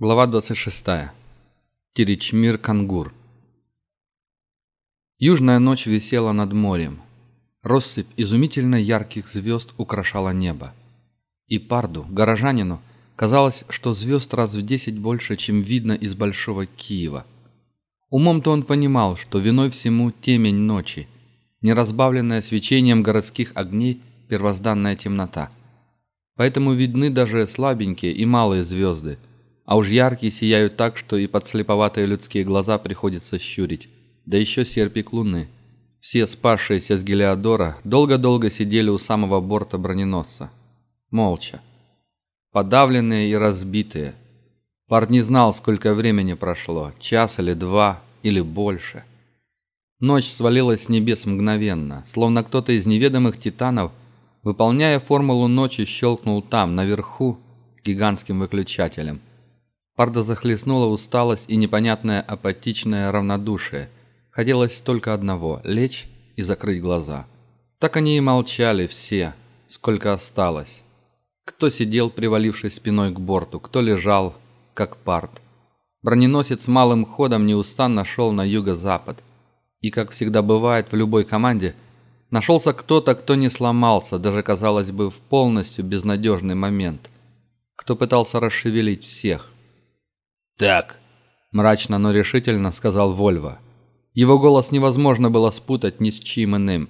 Глава 26. Теречмир Кангур. Южная ночь висела над морем. Россыпь изумительно ярких звезд украшала небо. И Парду, горожанину, казалось, что звезд раз в десять больше, чем видно из Большого Киева. Умом-то он понимал, что виной всему темень ночи, неразбавленная свечением городских огней первозданная темнота. Поэтому видны даже слабенькие и малые звезды – а уж яркие сияют так, что и подслеповатые людские глаза приходится щурить. Да еще серпик луны. Все спасшиеся с Гелиодора долго-долго сидели у самого борта броненосца. Молча. Подавленные и разбитые. Парт не знал, сколько времени прошло. Час или два, или больше. Ночь свалилась с небес мгновенно, словно кто-то из неведомых титанов, выполняя формулу ночи, щелкнул там, наверху, гигантским выключателем. Парда захлестнула усталость и непонятное апатичное равнодушие. Хотелось только одного – лечь и закрыть глаза. Так они и молчали все, сколько осталось. Кто сидел, привалившись спиной к борту, кто лежал, как парт. Броненосец малым ходом неустанно шел на юго-запад. И, как всегда бывает в любой команде, нашелся кто-то, кто не сломался, даже, казалось бы, в полностью безнадежный момент. Кто пытался расшевелить всех – «Так», – мрачно, но решительно сказал Вольво. Его голос невозможно было спутать ни с чьим иным.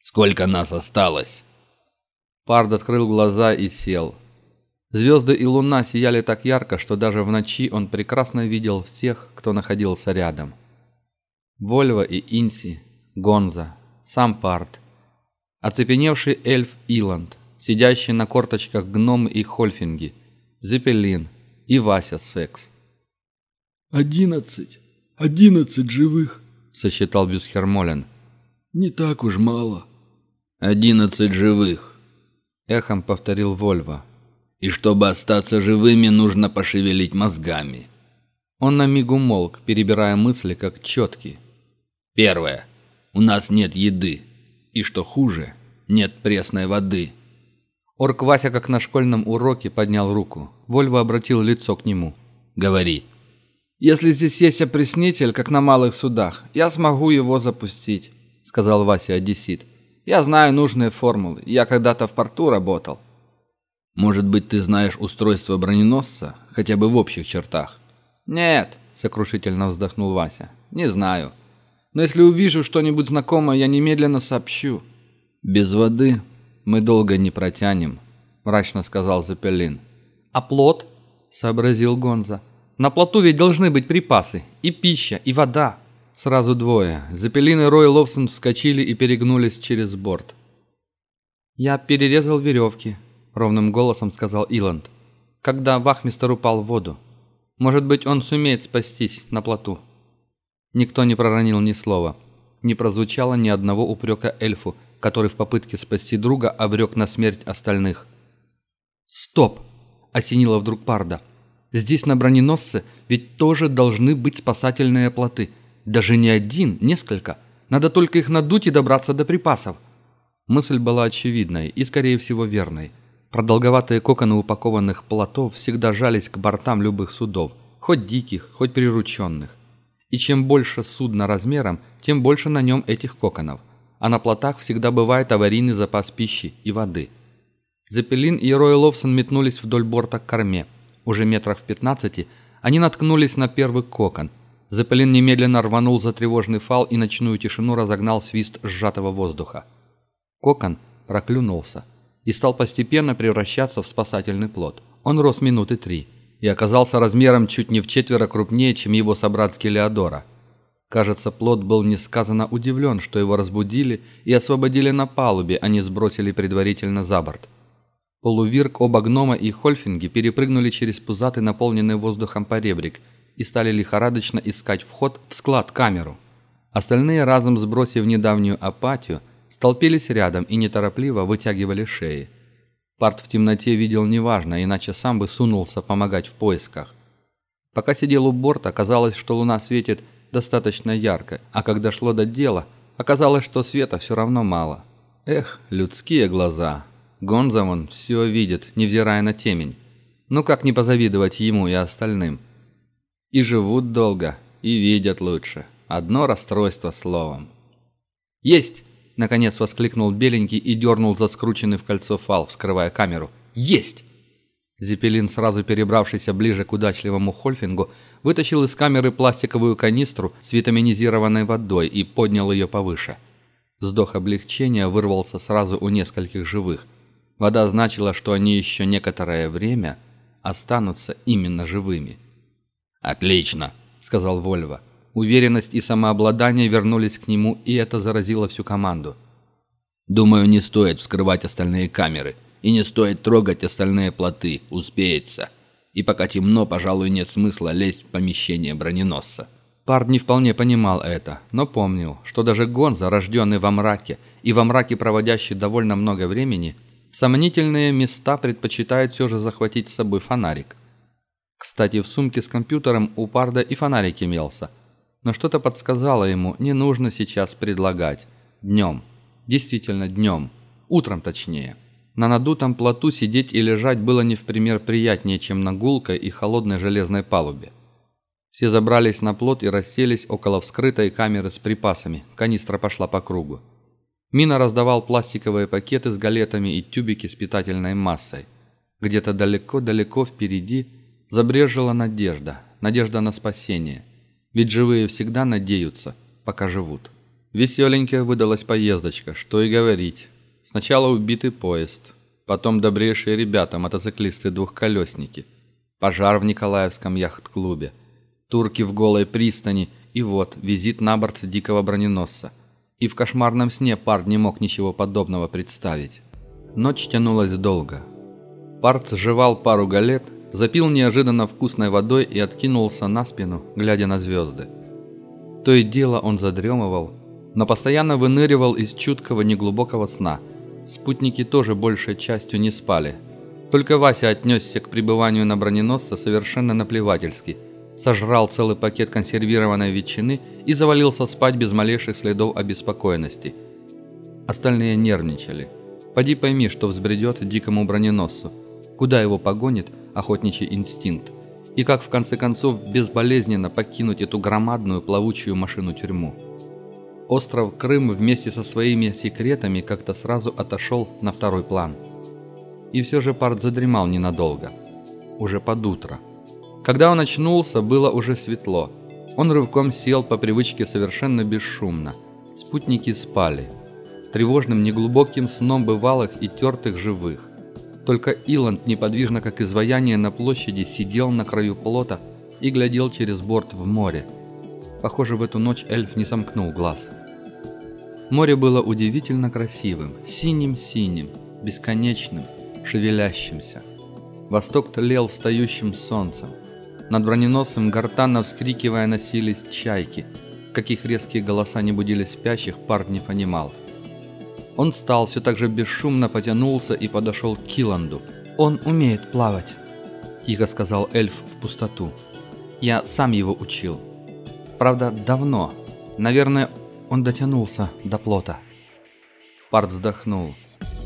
«Сколько нас осталось?» Пард открыл глаза и сел. Звезды и луна сияли так ярко, что даже в ночи он прекрасно видел всех, кто находился рядом. Вольво и Инси, Гонза, сам Пард, оцепеневший эльф Иланд, сидящий на корточках гном и хольфинги, Зепелин и Вася Секс. «Одиннадцать! Одиннадцать живых!» — сосчитал Бюсхермолен. «Не так уж мало». «Одиннадцать живых!» — эхом повторил Вольво. «И чтобы остаться живыми, нужно пошевелить мозгами». Он на миг умолк, перебирая мысли, как четкий. «Первое. У нас нет еды. И что хуже, нет пресной воды». Орк Вася, как на школьном уроке, поднял руку. Вольво обратил лицо к нему. «Говори». «Если здесь есть опреснитель, как на малых судах, я смогу его запустить», — сказал Вася Одессит. «Я знаю нужные формулы. Я когда-то в порту работал». «Может быть, ты знаешь устройство броненосца, хотя бы в общих чертах?» «Нет», — сокрушительно вздохнул Вася. «Не знаю. Но если увижу что-нибудь знакомое, я немедленно сообщу». «Без воды мы долго не протянем», — мрачно сказал Запелин. «А плод?» — сообразил Гонза. На плоту ведь должны быть припасы. И пища, и вода. Сразу двое. Запелин и Рой Ловсон вскочили и перегнулись через борт. «Я перерезал веревки», — ровным голосом сказал Иланд, когда вахмистер упал в воду. «Может быть, он сумеет спастись на плоту». Никто не проронил ни слова. Не прозвучало ни одного упрека эльфу, который в попытке спасти друга обрек на смерть остальных. «Стоп!» — осенило вдруг Парда. Здесь на броненосце ведь тоже должны быть спасательные плоты. Даже не один, несколько. Надо только их надуть и добраться до припасов. Мысль была очевидной и, скорее всего, верной. Продолговатые коконы упакованных плотов всегда жались к бортам любых судов, хоть диких, хоть прирученных. И чем больше судно размером, тем больше на нем этих коконов. А на плотах всегда бывает аварийный запас пищи и воды. Зепелин и Рой Ловсон метнулись вдоль борта к корме – уже метрах в пятнадцати, они наткнулись на первый кокон. Запелин немедленно рванул за тревожный фал и ночную тишину разогнал свист сжатого воздуха. Кокон проклюнулся и стал постепенно превращаться в спасательный плод. Он рос минуты три и оказался размером чуть не в четверо крупнее, чем его собратский Леодора. Кажется, плод был несказанно удивлен, что его разбудили и освободили на палубе, а не сбросили предварительно за борт. Полувирк, оба гнома и хольфинги перепрыгнули через пузатый наполненный воздухом поребрик и стали лихорадочно искать вход в склад-камеру. Остальные, разом сбросив недавнюю апатию, столпились рядом и неторопливо вытягивали шеи. Парт в темноте видел неважно, иначе сам бы сунулся помогать в поисках. Пока сидел у борта, казалось, что луна светит достаточно ярко, а когда шло до дела, оказалось, что света все равно мало. Эх, людские глаза, Гонза вон все видит, невзирая на темень. Ну как не позавидовать ему и остальным? И живут долго, и видят лучше. Одно расстройство словом. «Есть!» – наконец воскликнул Беленький и дернул за скрученный в кольцо фал, вскрывая камеру. «Есть!» Зепелин, сразу перебравшийся ближе к удачливому Хольфингу, вытащил из камеры пластиковую канистру с витаминизированной водой и поднял ее повыше. Вздох облегчения вырвался сразу у нескольких живых. Вода значила, что они еще некоторое время останутся именно живыми. «Отлично», — сказал Вольво. Уверенность и самообладание вернулись к нему, и это заразило всю команду. «Думаю, не стоит вскрывать остальные камеры. И не стоит трогать остальные плоты, успеется. И пока темно, пожалуй, нет смысла лезть в помещение броненосца». Пард не вполне понимал это, но помнил, что даже Гонза, рожденный во мраке, и во мраке проводящий довольно много времени, сомнительные места предпочитает все же захватить с собой фонарик. Кстати, в сумке с компьютером у Парда и фонарик имелся. Но что-то подсказало ему, не нужно сейчас предлагать. Днем. Действительно, днем. Утром точнее. На надутом плоту сидеть и лежать было не в пример приятнее, чем на гулкой и холодной железной палубе. Все забрались на плот и расселись около вскрытой камеры с припасами. Канистра пошла по кругу. Мина раздавал пластиковые пакеты с галетами и тюбики с питательной массой. Где-то далеко-далеко впереди забрежила надежда. Надежда на спасение. Ведь живые всегда надеются, пока живут. Веселенькая выдалась поездочка, что и говорить. Сначала убитый поезд, потом добрейшие ребята, мотоциклисты-двухколесники, пожар в Николаевском яхт-клубе, турки в голой пристани и вот визит на борт дикого броненосца. И в кошмарном сне Парт не мог ничего подобного представить. Ночь тянулась долго. Парт сживал пару галет, запил неожиданно вкусной водой и откинулся на спину, глядя на звезды. То и дело он задремывал, но постоянно выныривал из чуткого неглубокого сна – Спутники тоже большей частью не спали. Только Вася отнесся к пребыванию на броненосце совершенно наплевательски. Сожрал целый пакет консервированной ветчины и завалился спать без малейших следов обеспокоенности. Остальные нервничали. Поди пойми, что взбредет дикому броненосцу. Куда его погонит охотничий инстинкт. И как в конце концов безболезненно покинуть эту громадную плавучую машину-тюрьму. Остров Крым вместе со своими секретами как-то сразу отошел на второй план. И все же Парт задремал ненадолго. Уже под утро. Когда он очнулся, было уже светло. Он рывком сел по привычке совершенно бесшумно. Спутники спали. Тревожным неглубоким сном бывалых и тертых живых. Только Иланд, неподвижно как изваяние на площади, сидел на краю плота и глядел через борт в море. Похоже, в эту ночь эльф не сомкнул глаз. Море было удивительно красивым, синим-синим, бесконечным, шевелящимся. Восток тлел встающим солнцем. Над броненосцем гортанно вскрикивая носились чайки. Каких резкие голоса не будили спящих, парк не понимал. Он встал, все так же бесшумно потянулся и подошел к Киланду. «Он умеет плавать», – тихо сказал эльф в пустоту. «Я сам его учил. Правда, давно. Наверное, он дотянулся до плота. Парт вздохнул.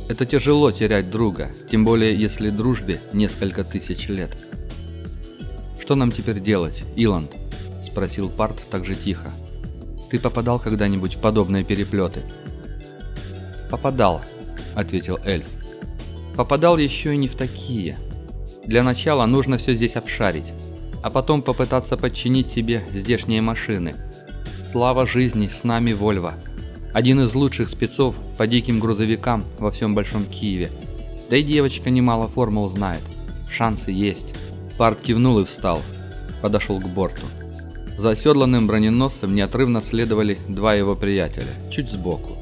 Это тяжело терять друга, тем более если дружбе несколько тысяч лет. «Что нам теперь делать, Иланд?» – спросил Парт так же тихо. «Ты попадал когда-нибудь в подобные переплеты?» «Попадал», – ответил эльф. «Попадал еще и не в такие. Для начала нужно все здесь обшарить, а потом попытаться подчинить себе здешние машины – Слава жизни, с нами Вольво. Один из лучших спецов по диким грузовикам во всем Большом Киеве. Да и девочка немало формул знает. Шансы есть. Парт кивнул и встал. Подошел к борту. За оседланным броненосцем неотрывно следовали два его приятеля, чуть сбоку.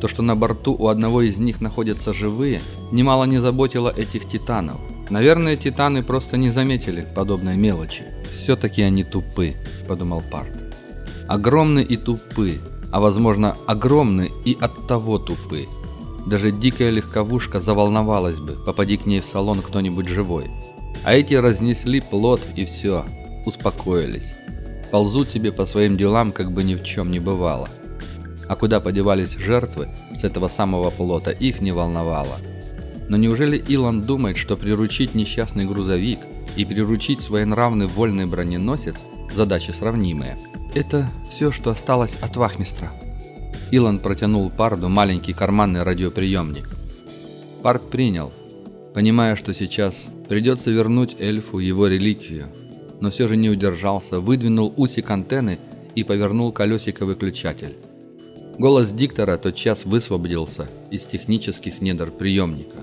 То, что на борту у одного из них находятся живые, немало не заботило этих титанов. Наверное, титаны просто не заметили подобной мелочи. «Все-таки они тупы», — подумал Парт огромны и тупы, а возможно огромны и от того тупы. Даже дикая легковушка заволновалась бы, попади к ней в салон кто-нибудь живой. А эти разнесли плод и все, успокоились. Ползут себе по своим делам, как бы ни в чем не бывало. А куда подевались жертвы с этого самого плота, их не волновало. Но неужели Илон думает, что приручить несчастный грузовик и приручить своенравный вольный броненосец – задачи сравнимые? Это все, что осталось от вахмистра. Илон протянул Парду маленький карманный радиоприемник. Пард принял, понимая, что сейчас придется вернуть эльфу его реликвию, но все же не удержался, выдвинул усик антенны и повернул колесико выключатель. Голос диктора тотчас высвободился из технических недр приемника.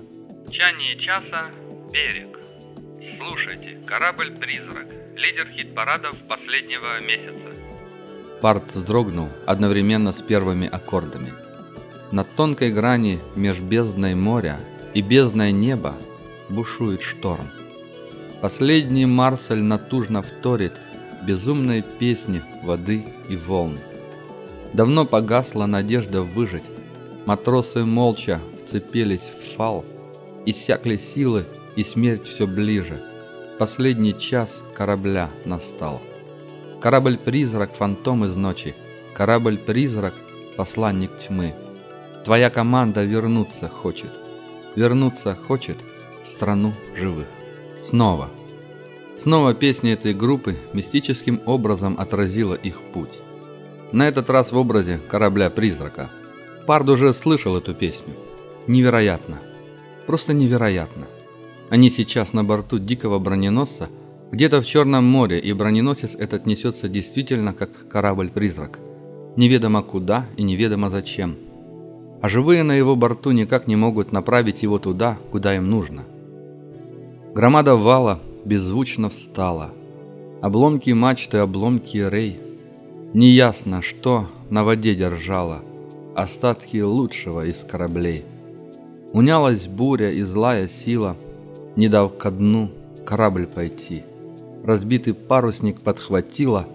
Чание часа «Берег». Слушайте, корабль-призрак, лидер хит-парадов последнего месяца. Парт вздрогнул одновременно с первыми аккордами. Над тонкой грани меж бездной моря и бездной неба бушует шторм. Последний Марсель натужно вторит безумной песне воды и волн. Давно погасла надежда выжить. Матросы молча вцепились в фал. Иссякли силы, и смерть все ближе. Последний час корабля настал. Корабль-призрак, фантом из ночи. Корабль-призрак, посланник тьмы. Твоя команда вернуться хочет. Вернуться хочет в страну живых. Снова. Снова песня этой группы мистическим образом отразила их путь. На этот раз в образе корабля-призрака. Пард уже слышал эту песню. Невероятно. Просто невероятно. Они сейчас на борту дикого броненосца, где-то в Черном море, и броненосец этот несется действительно как корабль-призрак. Неведомо куда и неведомо зачем. А живые на его борту никак не могут направить его туда, куда им нужно. Громада вала беззвучно встала. Обломки мачты, обломки рей. Неясно, что на воде держало. Остатки лучшего из кораблей. Унялась буря и злая сила, Не дав ко дну корабль пойти. Разбитый парусник подхватила,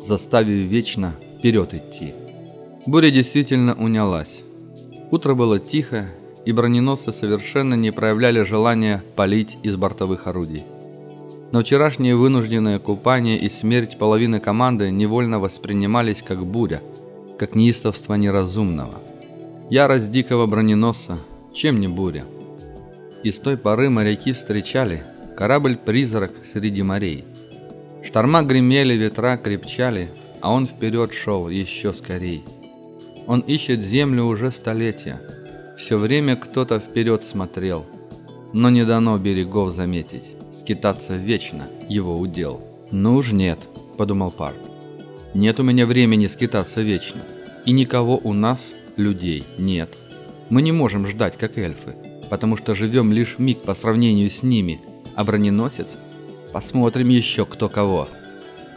Заставив вечно вперед идти. Буря действительно унялась. Утро было тихо, и броненосцы совершенно не проявляли желания палить из бортовых орудий. Но вчерашнее вынужденное купание и смерть половины команды невольно воспринимались как буря, как неистовство неразумного. Ярость дикого броненосца, чем не буря. И с той поры моряки встречали корабль-призрак среди морей. Шторма гремели, ветра крепчали, а он вперед шел еще скорей. Он ищет землю уже столетия. Все время кто-то вперед смотрел, но не дано берегов заметить. Скитаться вечно его удел. Ну уж нет, подумал Парт. Нет у меня времени скитаться вечно. И никого у нас, людей, нет. Мы не можем ждать, как эльфы, потому что живем лишь миг по сравнению с ними, а броненосец? Посмотрим еще кто кого.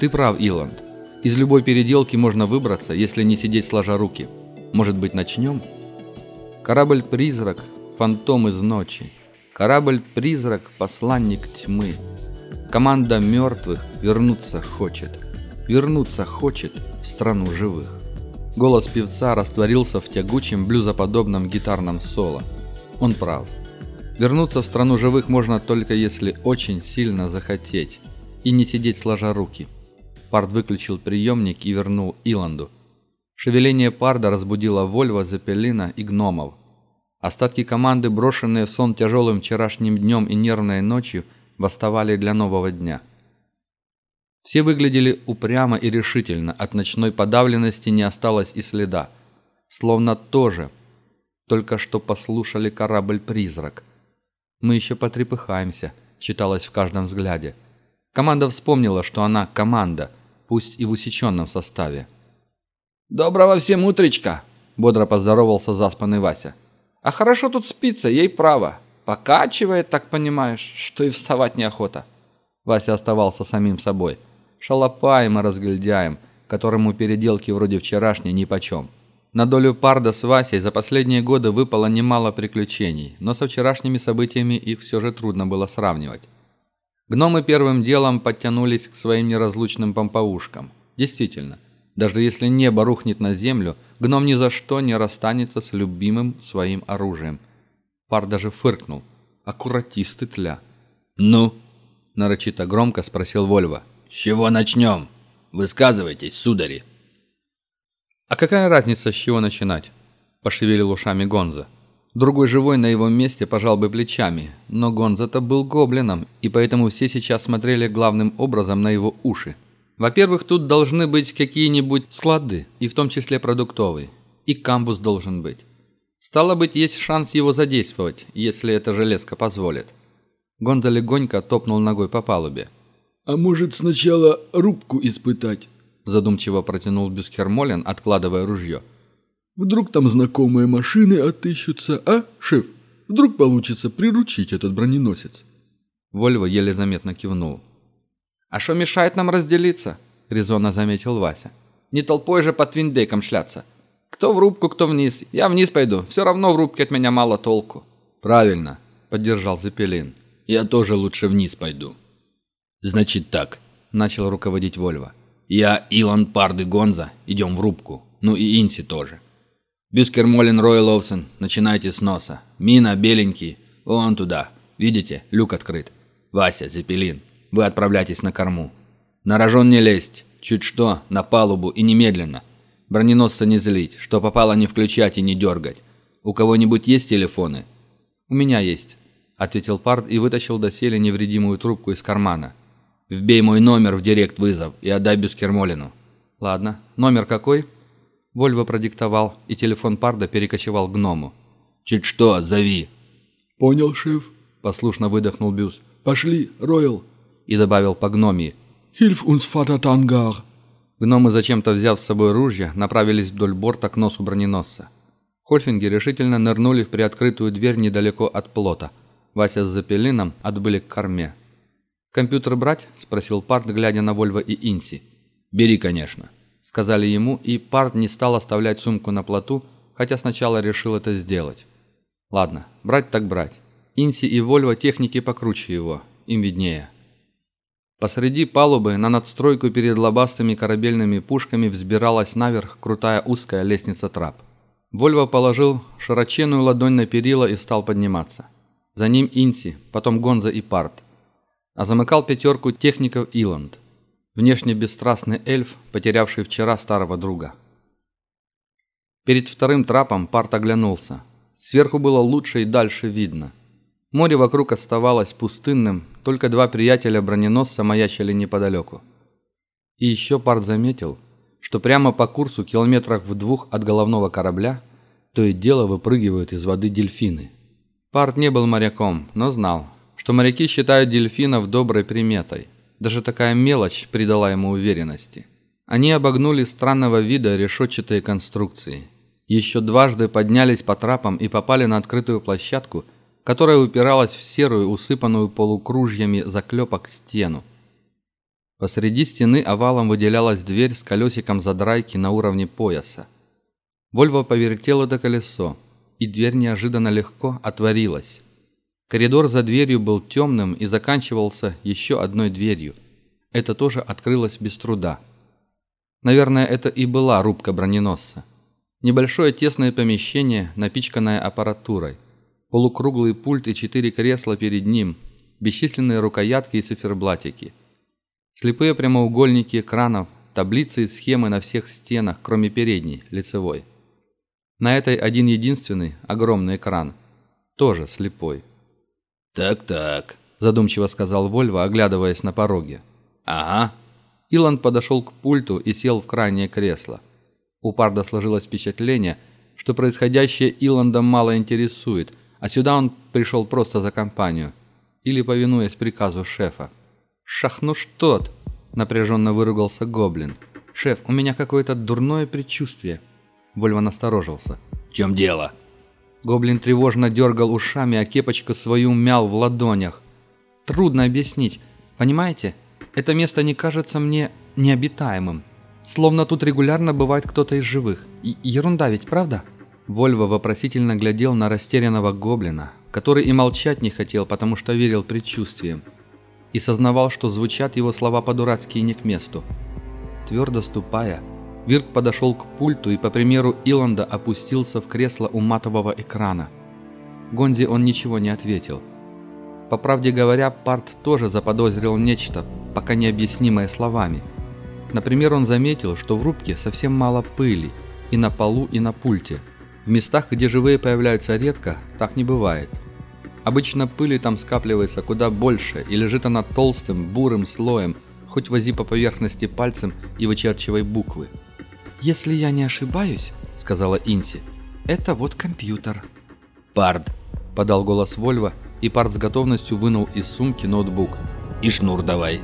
Ты прав, Иланд. Из любой переделки можно выбраться, если не сидеть сложа руки. Может быть, начнем? Корабль-призрак, фантом из ночи. Корабль-призрак, посланник тьмы. Команда мертвых вернуться хочет. Вернуться хочет в страну живых. Голос певца растворился в тягучем блюзоподобном гитарном соло. Он прав. Вернуться в страну живых можно только если очень сильно захотеть и не сидеть сложа руки. Пард выключил приемник и вернул Иланду. Шевеление Парда разбудило Вольва, Зепелина и гномов. Остатки команды, брошенные в сон тяжелым вчерашним днем и нервной ночью, восставали для нового дня. Все выглядели упрямо и решительно, от ночной подавленности не осталось и следа. Словно тоже, только что послушали корабль-призрак. «Мы еще потрепыхаемся», читалось в каждом взгляде. Команда вспомнила, что она команда, пусть и в усеченном составе. «Доброго всем утречка!» – бодро поздоровался заспанный Вася. «А хорошо тут спится, ей право. Покачивает, так понимаешь, что и вставать неохота». Вася оставался самим собой. Шалопаем и разгильдяем, которому переделки вроде вчерашней нипочем. На долю Парда с Васей за последние годы выпало немало приключений, но со вчерашними событиями их все же трудно было сравнивать. Гномы первым делом подтянулись к своим неразлучным помпаушкам. Действительно – даже если небо рухнет на землю, гном ни за что не расстанется с любимым своим оружием. Пар даже фыркнул. Аккуратисты тля. «Ну?» – нарочито громко спросил Вольва. «С чего начнем? Высказывайтесь, судари!» «А какая разница, с чего начинать?» – пошевелил ушами Гонза. Другой живой на его месте пожал бы плечами, но Гонза-то был гоблином, и поэтому все сейчас смотрели главным образом на его уши. Во-первых, тут должны быть какие-нибудь склады, и в том числе продуктовый. И камбус должен быть. Стало быть, есть шанс его задействовать, если эта железка позволит. Гонза легонько топнул ногой по палубе. «А может, сначала рубку испытать?» Задумчиво протянул Бюскермолен, откладывая ружье. Вдруг там знакомые машины отыщутся, а, шеф? Вдруг получится приручить этот броненосец?» Вольво еле заметно кивнул. «А что мешает нам разделиться?» — резонно заметил Вася. «Не толпой же по твиндейкам шляться. Кто в рубку, кто вниз. Я вниз пойду. Все равно в рубке от меня мало толку». «Правильно», — поддержал Зепелин. «Я тоже лучше вниз пойду». «Значит так», — начал руководить Вольво. «Я, Илон Парды Гонза, идем в рубку. Ну и Инси тоже. Бюскер Молин Рой Ловсон, начинайте с носа. Мина, беленький, вон туда. Видите, люк открыт. Вася, Зепелин, вы отправляйтесь на корму. На рожон не лезть, чуть что, на палубу и немедленно. Броненосца не злить, что попало не включать и не дергать. У кого-нибудь есть телефоны? У меня есть, ответил Пард и вытащил доселе невредимую трубку из кармана. Вбей мой номер в директ вызов и отдай Бюскермолину. Ладно, номер какой? Вольво продиктовал, и телефон Парда перекочевал к гному. «Чуть что, зови!» «Понял, шеф», — послушно выдохнул Бюс. «Пошли, Ройл!» И добавил по гномии. «Хильф uns, Vater Tangар!» Гномы, зачем-то взяв с собой ружья, направились вдоль борта к носу броненосца. Хольфинги решительно нырнули в приоткрытую дверь недалеко от плота. Вася с Запелином отбыли к корме. «Компьютер брать?» – спросил Парт, глядя на Вольво и Инси. «Бери, конечно», — сказали ему, и Парт не стал оставлять сумку на плоту, хотя сначала решил это сделать. Ладно, брать так брать. Инси и Вольво техники покруче его, им виднее. Посреди палубы на надстройку перед лобастыми корабельными пушками взбиралась наверх крутая узкая лестница трап. Вольво положил широченную ладонь на перила и стал подниматься. За ним Инси, потом Гонза и Парт. А замыкал пятерку техников Иланд внешне бесстрастный эльф, потерявший вчера старого друга. Перед вторым трапом Парт оглянулся. Сверху было лучше и дальше видно. Море вокруг оставалось пустынным, только два приятеля-броненосца маячили неподалеку. И еще Парт заметил, что прямо по курсу километрах в двух от головного корабля то и дело выпрыгивают из воды дельфины. Парт не был моряком, но знал, что моряки считают дельфинов доброй приметой – даже такая мелочь придала ему уверенности. Они обогнули странного вида решетчатые конструкции. Еще дважды поднялись по трапам и попали на открытую площадку, которая упиралась в серую, усыпанную полукружьями заклепок стену. Посреди стены овалом выделялась дверь с колесиком задрайки на уровне пояса. Вольво повертел это колесо, и дверь неожиданно легко отворилась. Коридор за дверью был темным и заканчивался еще одной дверью. Это тоже открылось без труда. Наверное, это и была рубка броненосца. Небольшое тесное помещение, напичканное аппаратурой. Полукруглый пульт и четыре кресла перед ним, бесчисленные рукоятки и циферблатики. Слепые прямоугольники экранов, таблицы и схемы на всех стенах, кроме передней, лицевой. На этой один единственный, огромный экран, тоже слепой. «Так-так», – задумчиво сказал Вольво, оглядываясь на пороге. «Ага». Иланд подошел к пульту и сел в крайнее кресло. У Парда сложилось впечатление, что происходящее Иланда мало интересует, а сюда он пришел просто за компанию. Или повинуясь приказу шефа. «Шахну что напряженно выругался Гоблин. «Шеф, у меня какое-то дурное предчувствие». Вольво насторожился. «В чем дело?» Гоблин тревожно дергал ушами, а кепочку свою мял в ладонях. Трудно объяснить. Понимаете, это место не кажется мне необитаемым. Словно тут регулярно бывает кто-то из живых. И ерунда ведь, правда? Вольво вопросительно глядел на растерянного гоблина, который и молчать не хотел, потому что верил предчувствиям. И сознавал, что звучат его слова по-дурацки и не к месту. Твердо ступая, Вирк подошел к пульту и, по примеру Иланда, опустился в кресло у матового экрана. Гонзи он ничего не ответил. По правде говоря, Парт тоже заподозрил нечто, пока необъяснимое словами. Например, он заметил, что в рубке совсем мало пыли, и на полу, и на пульте. В местах, где живые появляются редко, так не бывает. Обычно пыли там скапливается куда больше, и лежит она толстым, бурым слоем, хоть вози по поверхности пальцем и вычерчивай буквы. «Если я не ошибаюсь», — сказала Инси, — «это вот компьютер». «Пард», — подал голос Вольва, и Пард с готовностью вынул из сумки ноутбук. «И шнур давай».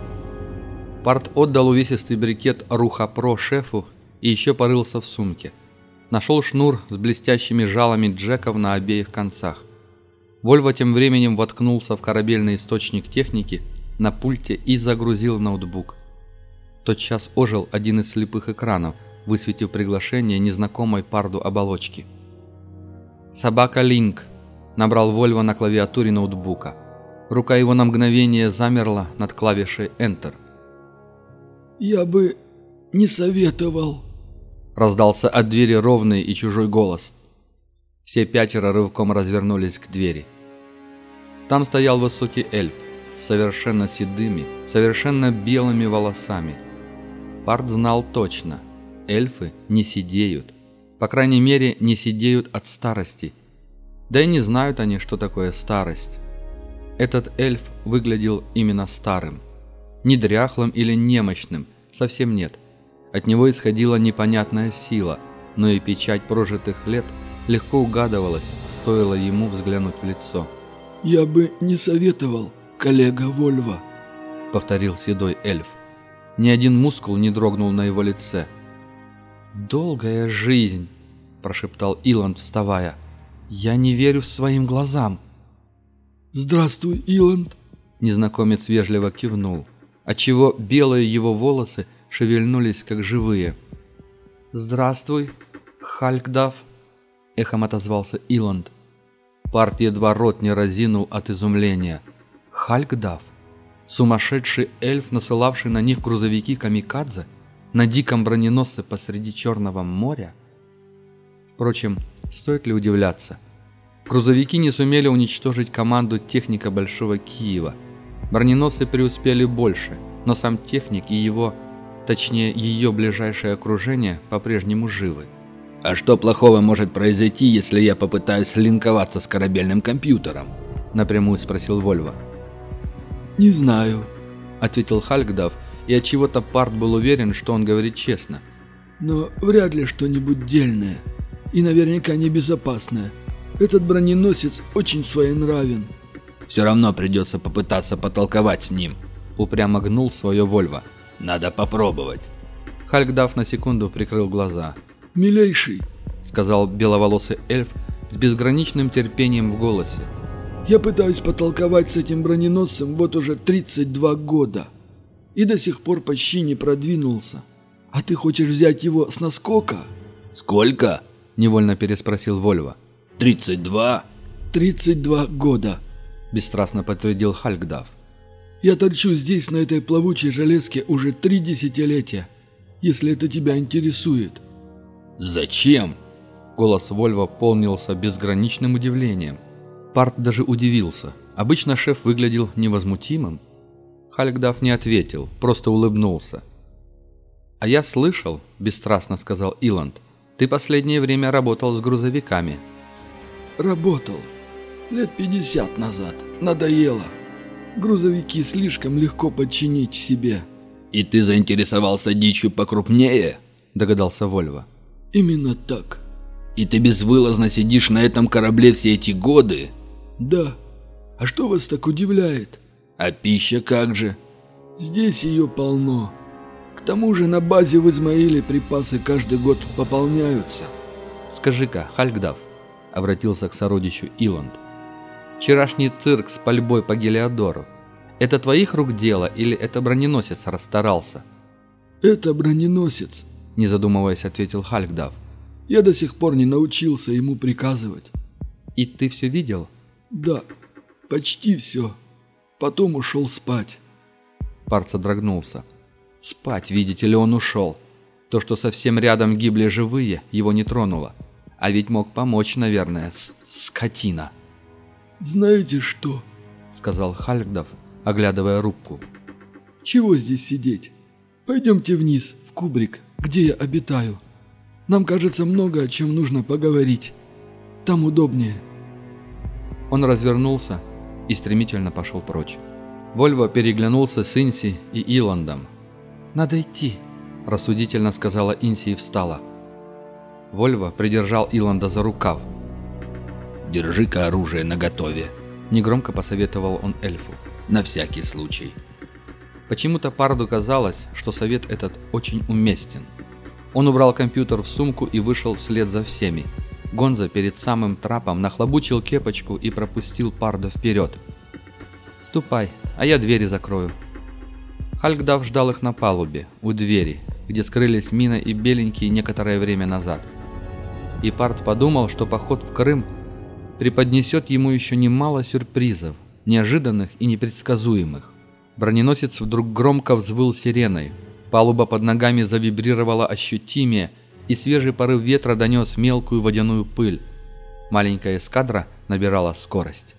Парт отдал увесистый брикет Руха Про шефу и еще порылся в сумке. Нашел шнур с блестящими жалами джеков на обеих концах. Вольво тем временем воткнулся в корабельный источник техники на пульте и загрузил ноутбук. Тотчас ожил один из слепых экранов, высветив приглашение незнакомой парду оболочки. «Собака Линк», — набрал Вольво на клавиатуре ноутбука. Рука его на мгновение замерла над клавишей Enter — «Я бы не советовал», — раздался от двери ровный и чужой голос. Все пятеро рывком развернулись к двери. Там стоял высокий эльф с совершенно седыми, совершенно белыми волосами. Парт знал точно, эльфы не сидеют. По крайней мере, не сидеют от старости. Да и не знают они, что такое старость. Этот эльф выглядел именно старым. Не дряхлым или немощным, совсем нет. От него исходила непонятная сила, но и печать прожитых лет легко угадывалась, стоило ему взглянуть в лицо. «Я бы не советовал, коллега Вольва», — повторил седой эльф. Ни один мускул не дрогнул на его лице. «Долгая жизнь», — прошептал Иланд, вставая. «Я не верю своим глазам». «Здравствуй, Иланд», — незнакомец вежливо кивнул отчего белые его волосы шевельнулись, как живые. «Здравствуй, Халькдав», — эхом отозвался Иланд. Парт едва рот не разинул от изумления. «Халькдав? Сумасшедший эльф, насылавший на них грузовики камикадзе? На диком броненосце посреди Черного моря?» Впрочем, стоит ли удивляться? Грузовики не сумели уничтожить команду техника Большого Киева — Броненосцы преуспели больше, но сам техник и его, точнее ее ближайшее окружение, по-прежнему живы. «А что плохого может произойти, если я попытаюсь линковаться с корабельным компьютером?» Напрямую спросил Вольво. «Не знаю», — ответил Хальгдав, и от чего то Парт был уверен, что он говорит честно. «Но вряд ли что-нибудь дельное. И наверняка небезопасное. Этот броненосец очень своенравен». Все равно придется попытаться потолковать с ним. Упрямо гнул свое Вольво. Надо попробовать. Хальгдав на секунду прикрыл глаза. «Милейший», — сказал беловолосый эльф с безграничным терпением в голосе. «Я пытаюсь потолковать с этим броненосцем вот уже 32 года. И до сих пор почти не продвинулся. А ты хочешь взять его с наскока?» «Сколько?» — невольно переспросил Вольво. «32?» «32 года», – бесстрастно подтвердил Хальгдав. «Я торчу здесь, на этой плавучей железке, уже три десятилетия, если это тебя интересует». «Зачем?» Голос Вольва полнился безграничным удивлением. Парт даже удивился. Обычно шеф выглядел невозмутимым. Хальгдав не ответил, просто улыбнулся. «А я слышал», – бесстрастно сказал Иланд, – «ты последнее время работал с грузовиками». «Работал», Лет 50 назад. Надоело. Грузовики слишком легко подчинить себе. «И ты заинтересовался дичью покрупнее?» – догадался Вольво. «Именно так». «И ты безвылазно сидишь на этом корабле все эти годы?» «Да. А что вас так удивляет?» «А пища как же?» «Здесь ее полно. К тому же на базе в Измаиле припасы каждый год пополняются». «Скажи-ка, Хальгдав», — обратился к сородичу Иланд, — Вчерашний цирк с пальбой по Гелиодору. Это твоих рук дело или это броненосец расстарался?» «Это броненосец», — не задумываясь, ответил Халькдав. «Я до сих пор не научился ему приказывать». «И ты все видел?» «Да, почти все. Потом ушел спать». Парт содрогнулся. Спать, видите ли, он ушел. То, что совсем рядом гибли живые, его не тронуло. А ведь мог помочь, наверное, с скотина. «Знаете что?» — сказал Хальгдов, оглядывая рубку. «Чего здесь сидеть? Пойдемте вниз, в кубрик, где я обитаю. Нам кажется много о чем нужно поговорить». там удобнее». Он развернулся и стремительно пошел прочь. Вольво переглянулся с Инси и Иландом. «Надо идти», – рассудительно сказала Инси и встала. Вольво придержал Иланда за рукав. «Держи-ка оружие наготове», – негромко посоветовал он эльфу. «На всякий случай». Почему-то Парду казалось, что совет этот очень уместен. Он убрал компьютер в сумку и вышел вслед за всеми. Гонза перед самым трапом нахлобучил кепочку и пропустил Парда вперед. «Ступай, а я двери закрою». Хальгдав ждал их на палубе, у двери, где скрылись Мина и Беленький некоторое время назад. И Пард подумал, что поход в Крым преподнесет ему еще немало сюрпризов, неожиданных и непредсказуемых. Броненосец вдруг громко взвыл сиреной. Палуба под ногами завибрировала ощутимее, и свежий порыв ветра донес мелкую водяную пыль. Маленькая эскадра набирала скорость.